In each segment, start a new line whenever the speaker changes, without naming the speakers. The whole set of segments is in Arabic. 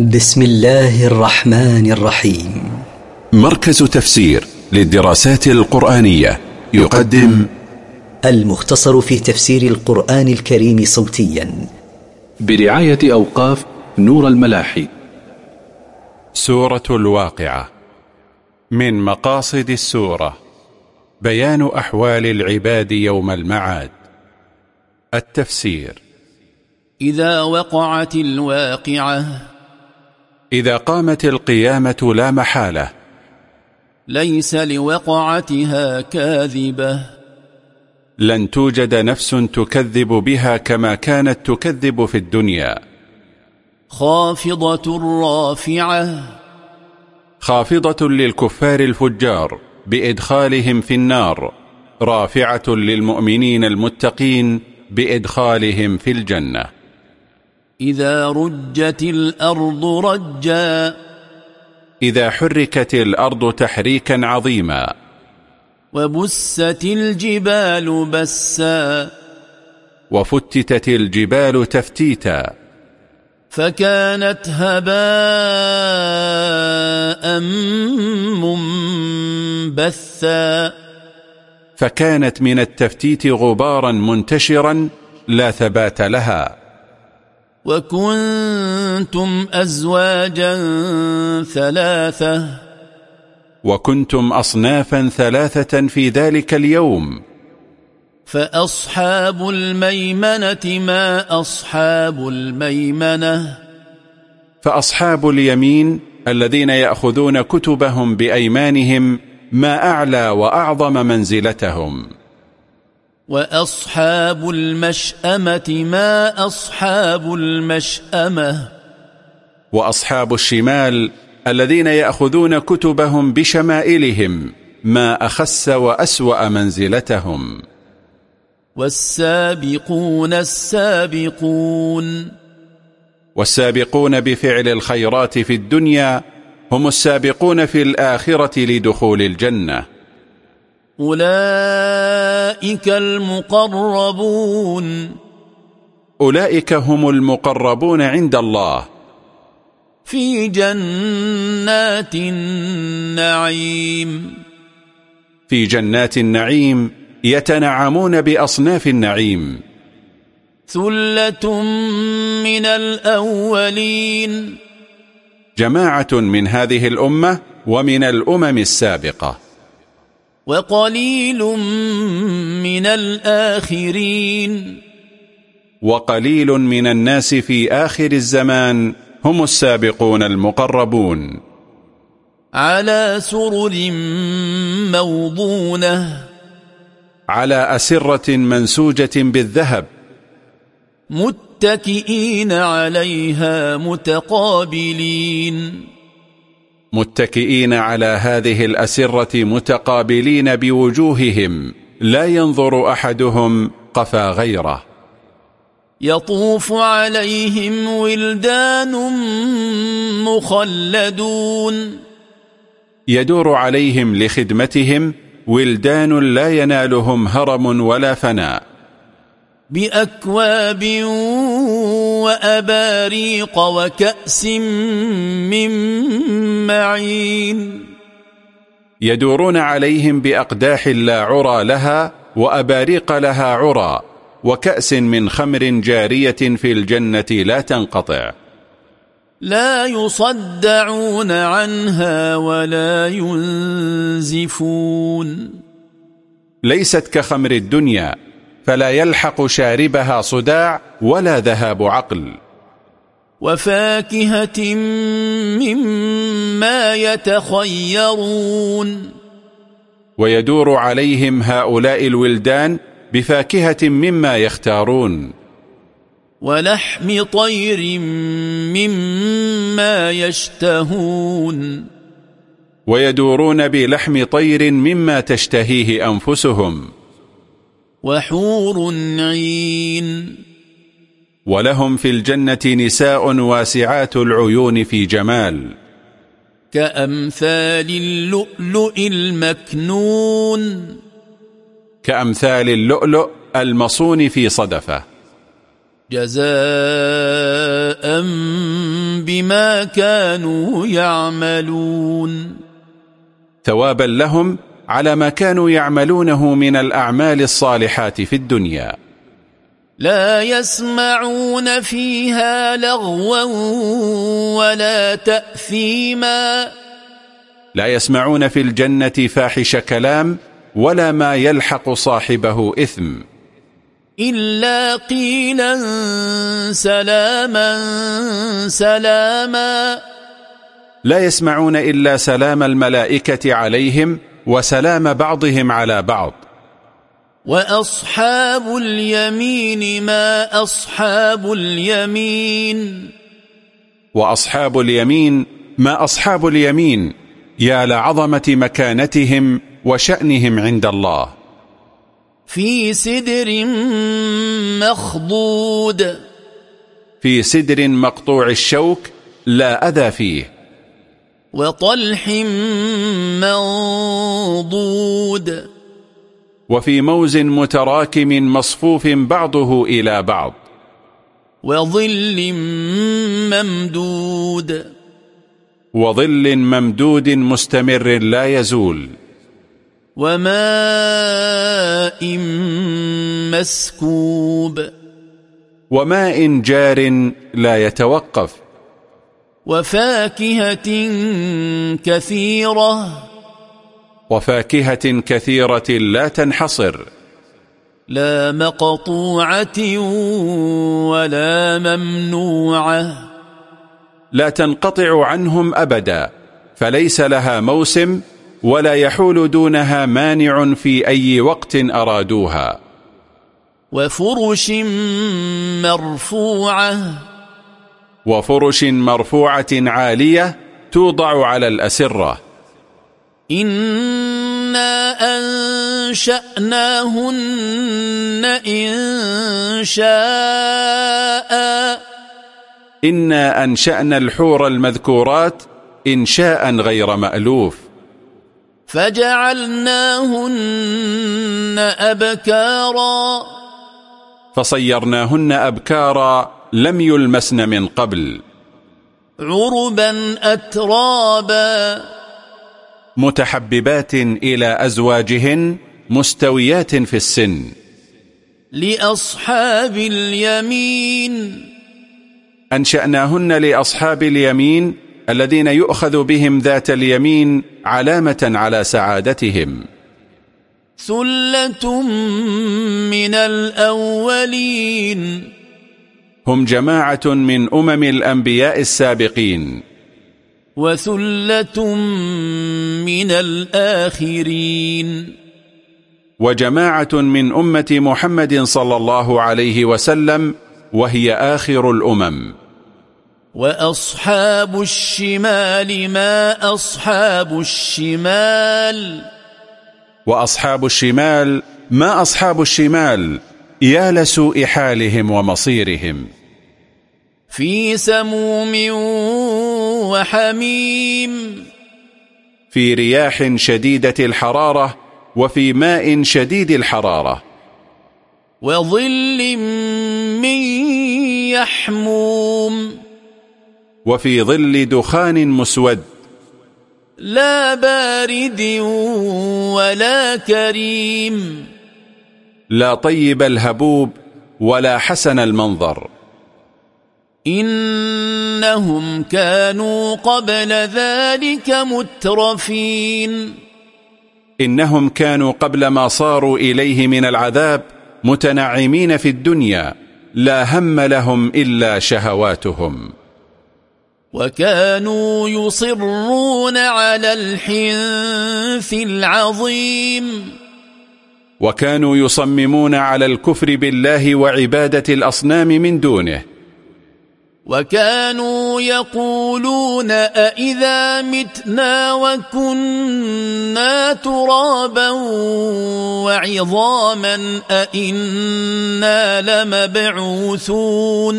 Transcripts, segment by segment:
بسم الله الرحمن الرحيم.
مركز تفسير للدراسات القرآنية يقدم
المختصر في تفسير القرآن الكريم صوتيا.
برعاية أوقاف نور الملاحي.
سورة الواقعة. من مقاصد السورة. بيان أحوال العباد يوم المعاد. التفسير.
إذا وقعت الواقعة
إذا قامت القيامة لا محالة.
ليس لوقعتها كاذبة.
لن توجد نفس تكذب بها كما كانت تكذب في الدنيا.
خافضة رافعة.
خافضة للكفار الفجار بإدخالهم في النار. رافعة للمؤمنين المتقين بإدخالهم في الجنة.
إذا رجت الأرض رجا.
إذا حركت الأرض تحريكا عظيما.
وبست الجبال بسا.
وفتتت الجبال تفتيتا.
فكانت هباء منبثا.
فكانت من التفتيت غبارا منتشرا لا ثبات لها.
وكنتم أزواجا ثلاثة.
وكنتم أصنافا ثلاثة في ذلك اليوم.
فأصحاب الميمنة ما أصحاب الميمنة؟
فأصحاب اليمين الذين يأخذون كتبهم بأيمانهم ما أعلى وأعظم منزلتهم.
وأصحاب المشأمة ما أصحاب المشأمة
وأصحاب الشمال الذين يأخذون كتبهم بشمائلهم ما أخس وأسوأ منزلتهم
والسابقون السابقون
والسابقون بفعل الخيرات في الدنيا هم السابقون في الآخرة لدخول الجنة
أولئك المقربون.
أولئك هم المقربون عند الله.
في جنات النعيم.
في جنات النعيم يتنعمون بأصناف النعيم.
ثلة من الأولين.
جماعة من هذه الأمة ومن الأمم السابقة.
وقليل من الآخرين.
وقليل من الناس في آخر الزمان هم السابقون المقربون.
على سرر موضونة.
على أسرة منسوجة بالذهب.
متكئين عليها متقابلين.
متكئين على هذه الأسرة متقابلين بوجوههم لا ينظر أحدهم قفا غيره.
يطوف عليهم ولدان مخلدون.
يدور عليهم لخدمتهم ولدان لا ينالهم هرم ولا فناء.
بأكواب وأباريق وكأس من معين.
يدورون عليهم بأقداح لا عرى لها وأباريق لها عرى وكأس من خمر جارية في الجنة لا تنقطع.
لا يصدعون عنها ولا ينزفون.
ليست كخمر الدنيا فلا يلحق شاربها صداع ولا ذهاب عقل.
وفاكهة مما يتخيرون.
ويدور عليهم هؤلاء الولدان بفاكهة مما يختارون.
ولحم طير مما يشتهون.
ويدورون بلحم طير مما تشتهيه أنفسهم.
وحور عين.
ولهم في الجنة نساء واسعات العيون في جمال.
كأمثال اللؤلؤ المكنون.
كأمثال اللؤلؤ المصون في صدفة.
جزاء بما كانوا يعملون.
ثوابا لهم على ما كانوا يعملونه من الأعمال الصالحات في الدنيا.
لا يسمعون فيها لغوا ولا تأثيما.
لا يسمعون في الجنة فاحش كلام ولا ما يلحق صاحبه إثم.
إلا قيلا سلاما سلاما.
لا يسمعون إلا سلام الملائكة عليهم وسلام بعضهم على بعض.
وأصحاب اليمين ما أصحاب اليمين.
وأصحاب اليمين ما أصحاب اليمين يا لعظمة مكانتهم وشأنهم عند الله.
في سدر مخضود.
في سدر مقطوع الشوك لا أذى فيه.
وطلح منضود.
وفي موز متراكم مصفوف بعضه إلى بعض.
وظل ممدود.
وظل ممدود مستمر لا يزول.
وماء مسكوب.
وماء جار لا يتوقف.
وفاكهة كثيرة.
وفاكهة كثيرة لا تنحصر.
لا مقطوعة ولا ممنوعة.
لا تنقطع عنهم أبدا فليس لها موسم ولا يحول دونها مانع في أي وقت أرادوها.
وفرش مرفوعة.
وفرش مرفوعة عالية توضع على الأسرة.
إنا أنشأناهن إن شاء.
إنا أنشأنا الحور المذكورات إنشاء غير مألوف.
فجعلناهن أبكارا.
فصيرناهن أبكارا لم يلمسن من قبل.
عربا أترابا.
متحببات إلى أزواجهن مستويات في السن.
لأصحاب اليمين.
أنشأناهن لأصحاب اليمين الذين يؤخذ بهم ذات اليمين علامة على سعادتهم.
ثلة من الأولين.
هم جماعة من أمم الأنبياء السابقين.
وثلة من الآخرين.
وجماعة من أمة محمد صلى الله عليه وسلم وهي آخر الأمم.
وأصحاب الشمال ما أصحاب الشمال؟
وأصحاب الشمال ما أصحاب الشمال؟ يا لسوء حالهم ومصيرهم.
في سموم وحميم.
في رياح شديدة الحرارة وفي ماء شديد الحرارة.
وظل من يحموم.
وفي ظل دخان مسود.
لا بارد ولا كريم.
لا طيب الهبوب ولا حسن المنظر.
إنهم كانوا قبل ذلك مترفين.
إنهم كانوا قبل ما صاروا إليه من العذاب متنعمين في الدنيا لا هم لهم إلا شهواتهم.
وكانوا يصرون على الحنث العظيم.
وكانوا يصممون على الكفر بالله وعبادة الأصنام من دونه.
وكانوا يقولون أئذا متنا وكنا ترابا وعظاما أئنا لمبعوثون.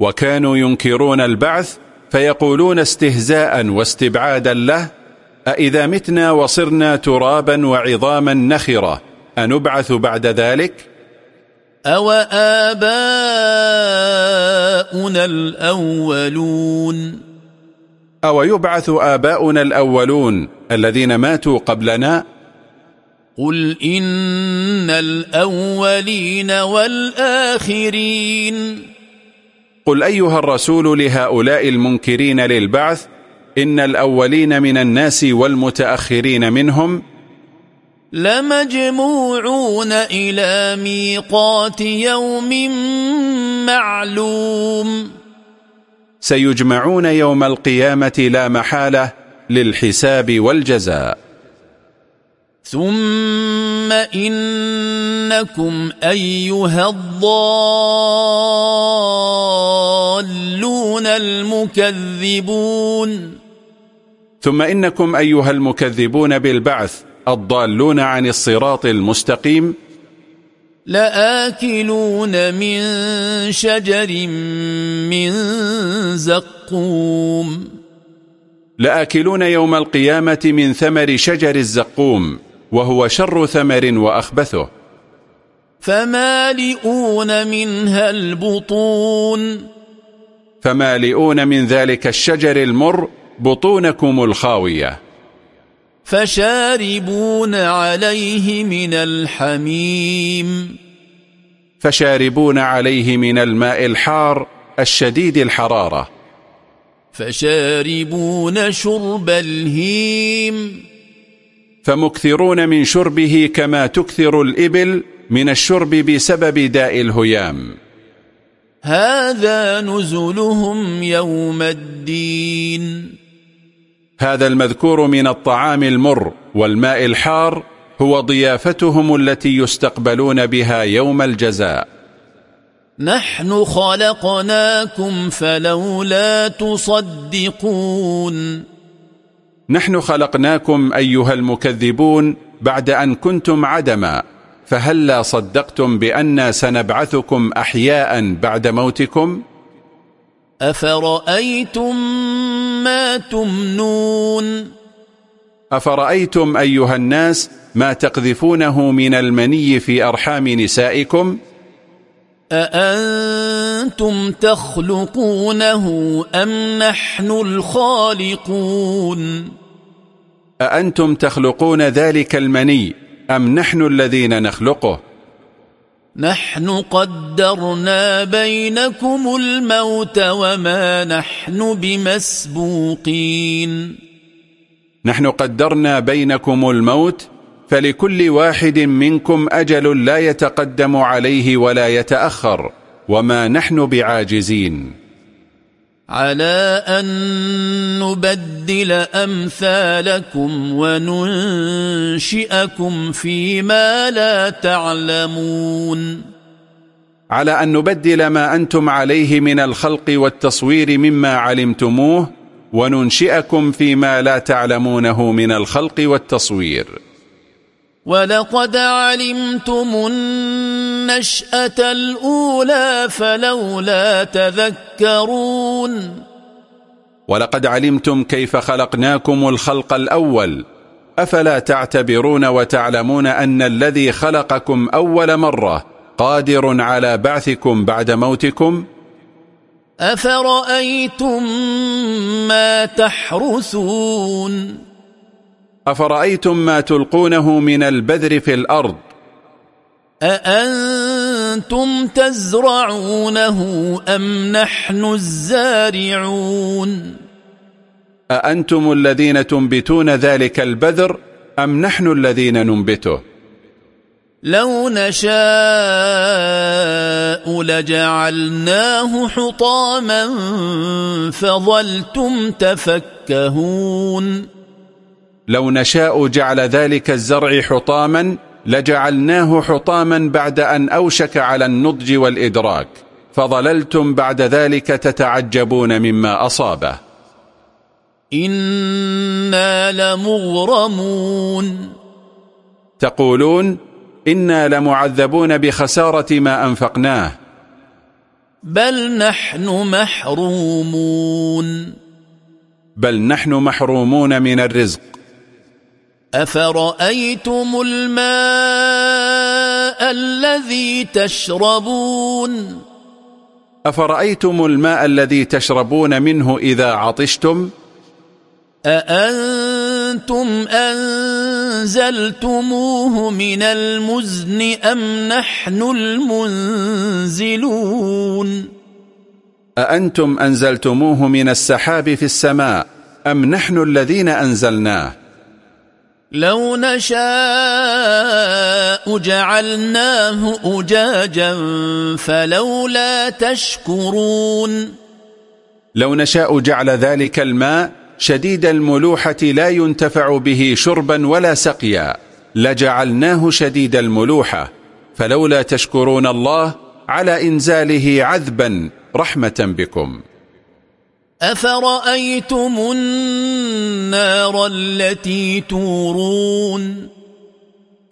وكانوا ينكرون البعث فيقولون استهزاء واستبعادا له أئذا متنا وصرنا ترابا وعظاما نخرة أنبعث بعد ذلك؟
أو آباؤنا الأولون
أو يبعث آباؤنا الأولون الذين ماتوا قبلنا
قل إن الأولين والآخرين
قل أيها الرسول لهؤلاء المنكرين للبعث إن الأولين من الناس والمتأخرين منهم
لمجموعون إلى ميقات يوم معلوم.
سيجمعون يوم القيامة لا محالة للحساب والجزاء.
ثم إنكم أيها الضالون المكذبون.
ثم إنكم أيها المكذبون بالبعث الضالون عن الصراط المستقيم
لآكلون من شجر من زقوم.
لآكلون يوم القيامة من ثمر شجر الزقوم وهو شر ثمر وأخبثه.
فمالئون منها البطون.
فمالئون من ذلك الشجر المر بطونكم الخاوية.
فشاربون عليه من الحميم.
فشاربون عليه من الماء الحار الشديد الحرارة.
فشاربون شرب الهيم.
فمكثرون من شربه كما تكثر الإبل من الشرب بسبب داء الهيام.
هذا نزلهم يوم الدين.
هذا المذكور من الطعام المر والماء الحار هو ضيافتهم التي يستقبلون بها يوم الجزاء.
نحن خلقناكم فلولا تصدقون.
نحن خلقناكم أيها المكذبون بعد أن كنتم عدما فهلا صدقتم بأننا سنبعثكم أحياء بعد موتكم؟
أفرأيتم ما تمنون؟
أفرأيتم أيها الناس ما تقذفونه من المني في أرحام نسائكم؟
أأنتم تخلقونه أم نحن الخالقون؟
أأنتم تخلقون ذلك المني أم نحن الذين نخلقه؟
نحن قدرنا بينكم الموت وما نحن بمسبوقين.
نحن قدرنا بينكم الموت فلكل واحد منكم أجل لا يتقدم عليه ولا يتأخر وما نحن بعاجزين.
على أن نبدل أمثالكم وننشئكم فيما لا تعلمون.
على أن نبدل ما أنتم عليه من الخلق والتصوير مما علمتموه وننشئكم فيما لا تعلمونه من الخلق والتصوير.
ولقد علمتم النشأة الأولى فلولا تذكرون
ولقد علمتم كيف خلقناكم الخلق الأول أفلا تعتبرون وتعلمون أن الذي خلقكم أول مرة قادر على بعثكم بعد موتكم؟
أفرأيتم ما تحرثون
أفرأيتم ما تلقونه من البذر في الأرض؟
أأنتم تزرعونه أم نحن الزارعون؟
أأنتم الذين تنبتون ذلك البذر أم نحن الذين ننبته؟
لو نشاء لجعلناه حطاما فظلتم تفكهون.
لو نشاء جعل ذلك الزرع حطاما لجعلناه حطاما بعد أن أوشك على النضج والإدراك فظللتم بعد ذلك تتعجبون مما أصابه.
إنا لمغرمون.
تقولون إنا لمعذبون بخسارة ما أنفقناه.
بل نحن محرومون.
بل نحن محرومون من الرزق.
أفرأيتم الماء الذي تشربون؟
أفرأيتم الماء الذي تشربون منه إذا عطشتم؟
أأنتم أنزلتموه من المزن أم نحن المنزلون؟
أأنتم أنزلتموه من السحاب في السماء أم نحن الذين أنزلناه؟
لو نشاء جعلناه أجاجا فلولا تشكرون.
لو نشاء جعل ذلك الماء شديد الملوحة لا ينتفع به شربا ولا سقيا. لجعلناه شديد الملوحة فلولا تشكرون الله على إنزاله عذبا رحمة بكم.
أفرأيتم النار التي تورون؟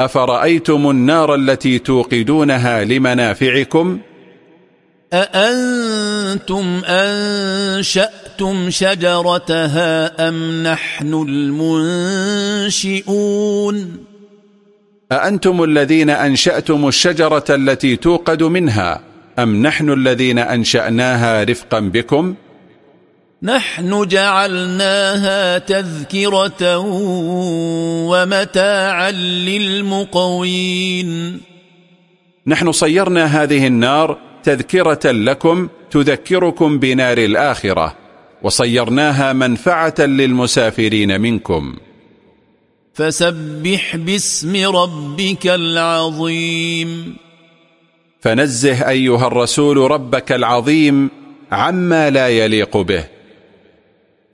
أفرأيتم النار التي توقدونها لمنافعكم؟
أأنتم أنشأتم شجرتها أم نحن المنشئون؟
أأنتم الذين أنشأتم الشجرة التي توقد منها أم نحن الذين أنشأناها رفقا بكم؟
نحن جعلناها تذكرة ومتاعا للمقوين.
نحن صيرنا هذه النار تذكرة لكم تذكركم بنار الآخرة وصيرناها منفعة للمسافرين منكم.
فسبح باسم ربك العظيم.
فنزه أيها الرسول ربك العظيم عما لا يليق به.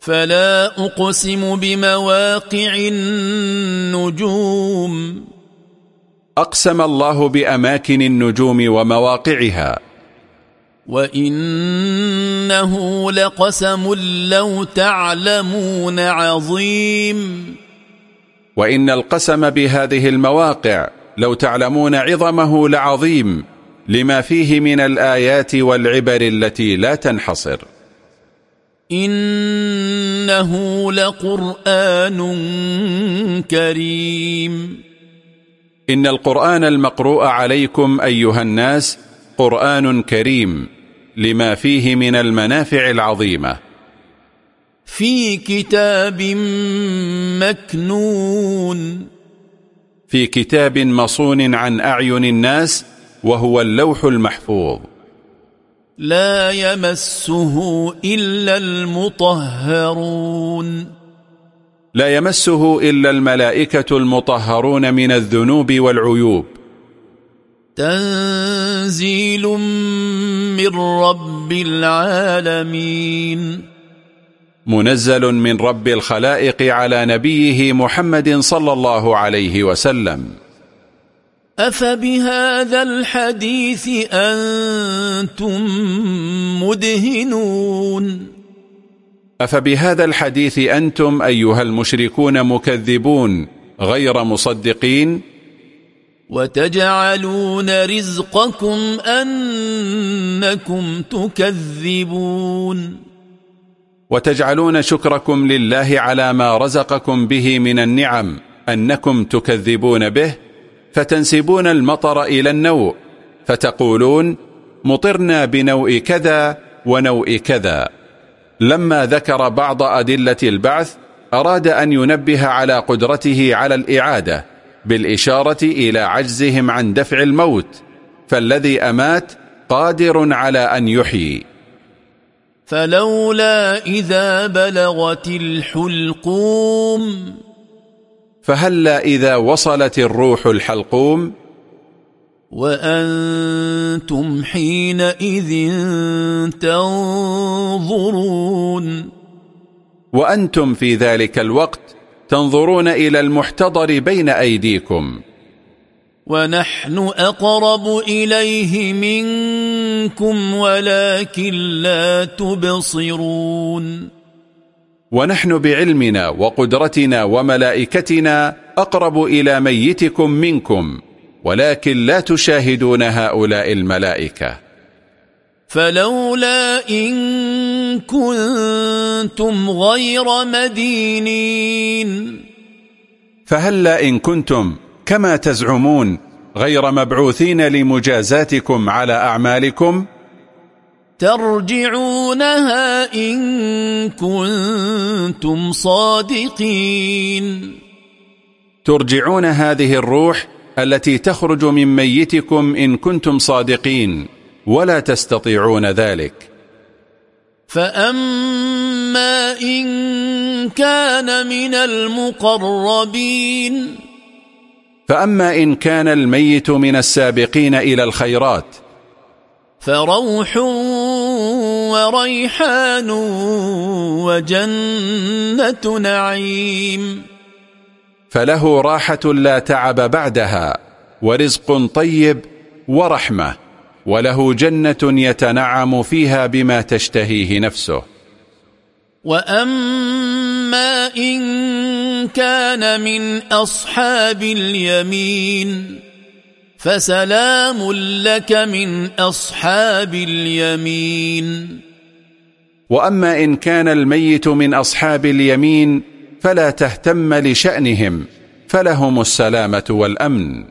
فلا أقسم بمواقع النجوم.
أقسم الله بأماكن النجوم ومواقعها.
وإنه لقسم لو تعلمون عظيم.
وإن القسم بهذه المواقع لو تعلمون عظمه لعظيم لما فيه من الآيات والعبر التي لا تنحصر.
إنه لقرآن كريم.
إن القرآن المقروء عليكم أيها الناس قرآن كريم لما فيه من المنافع العظيمة.
في كتاب مكنون.
في كتاب مصون عن أعين الناس وهو اللوح المحفوظ.
لا يمسه إلا المطهرون.
لا يمسه إلا الملائكة المطهرون من الذنوب والعيوب.
تنزيل من رب العالمين.
منزل من رب الخلائق على نبيه محمد صلى الله عليه وسلم.
أفبهذا الحديث أنتم مدهنون
أفبهذا الحديث أنتم أيها المشركون مكذبون غير مصدقين
وتجعلون رزقكم أنكم تكذبون
وتجعلون شكركم لله على ما رزقكم به من النعم أنكم تكذبون به فتنسبون المطر إلى النوء فتقولون مطرنا بنوء كذا ونوء كذا. لما ذكر بعض أدلة البعث أراد أن ينبه على قدرته على الإعادة بالإشارة إلى عجزهم عن دفع الموت فالذي أمات قادر على أن يحيي.
فلولا إذا بلغت الحلقوم
فهلا إذا وصلت الروح الحلقوم؟
وأنتم حينئذ تنظرون.
وأنتم في ذلك الوقت تنظرون إلى المحتضر بين أيديكم.
ونحن أقرب إليه منكم ولكن لا تبصرون.
ونحن بعلمنا وقدرتنا وملائكتنا أقرب إلى ميتكم منكم ولكن لا تشاهدون هؤلاء الملائكة.
فلولا إن كنتم غير مدينين.
فهلا إن كنتم كما تزعمون غير مبعوثين لمجازاتكم على أعمالكم؟
ترجعونها إن كنتم صادقين.
ترجعون هذه الروح التي تخرج من ميتكم إن كنتم صادقين ولا تستطيعون ذلك.
فأما إن كان من المقربين.
فأما إن كان الميت من السابقين إلى الخيرات
فروح وريحان وجنة نعيم.
فله راحة لا تعب بعدها ورزق طيب ورحمة وله جنة يتنعم فيها بما تشتهيه نفسه.
وأما إن كان من أصحاب اليمين فسلام لك من أصحاب اليمين.
وأما إن كان الميت من أصحاب اليمين فلا تهتم لشأنهم فلهم السلامة والأمن.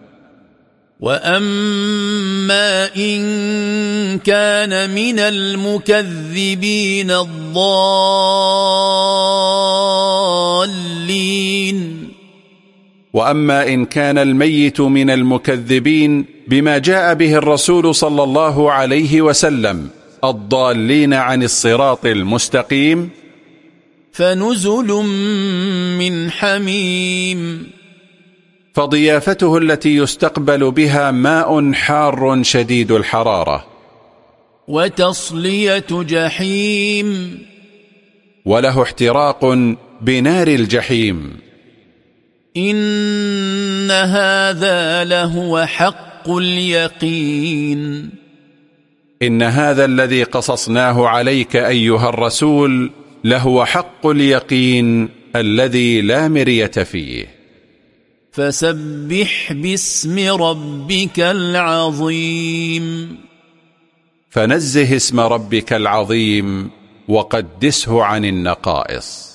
وأما إن كان من المكذبين الضالين.
وأما إن كان الميت من المكذبين بما جاء به الرسول صلى الله عليه وسلم الضالين عن الصراط المستقيم
فنزل من حميم.
فضيافته التي يستقبل بها ماء حار شديد الحرارة.
وتصلية جحيم.
وله احتراق بنار الجحيم.
إن هذا لهو حق اليقين
إن هذا الذي قصصناه عليك أيها الرسول لهو حق اليقين الذي لا مرية فيه.
فسبح باسم ربك العظيم.
فنزه اسم ربك العظيم وقدسه عن النقائص.